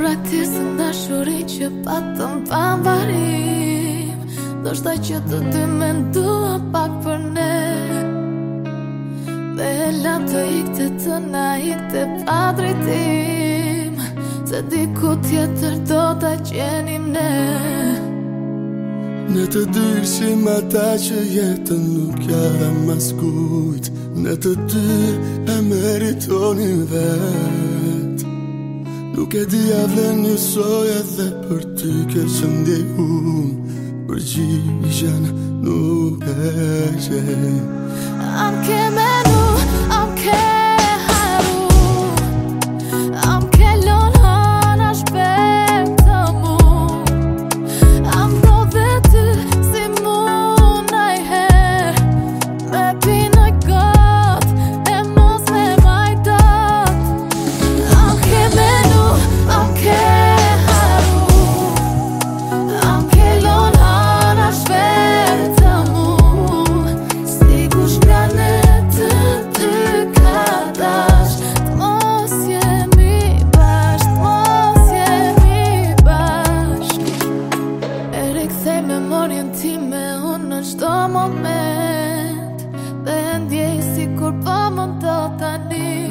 braktisë të nashuri që patëm pambarim Do shta që të dy me ndua pak për ne Dhe e të ikte të na ikte pa drejtim Se di tjetër do të qenim ne Në të dyrë si që jetën nuk ja dhe maskujt Në të dyrë e meritonin vërë Nuk e dija dhe njësoj e dhe për ty kësë ndihu Për gjithë janë nuk e gjithë Anë ke me në shto moment Dhe ndjej si kur pa po më do tani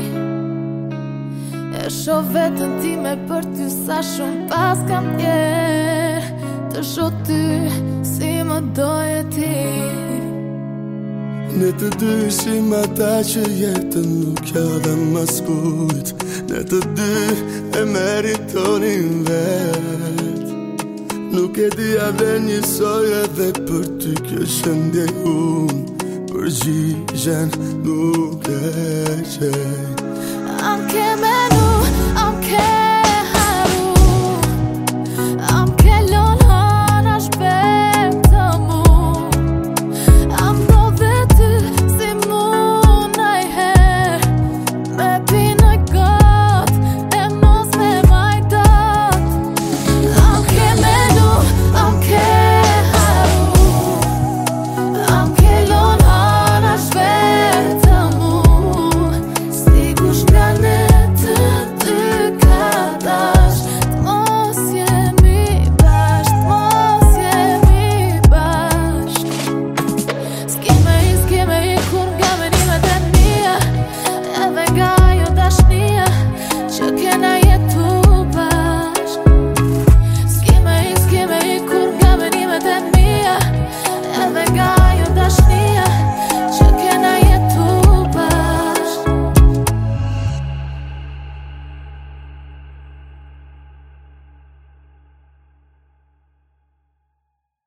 E sho vetën ti me për ty sa shumë pas kam tje Të sho ty si më doje ti Ne të dyshim ata që jetën nuk ja dhe maskujt Ne të dy e meritonin vetë Ndje dhja dhe një soja dhe për ty kjo shëndje unë Për gjizhen nuk e qenj Anke me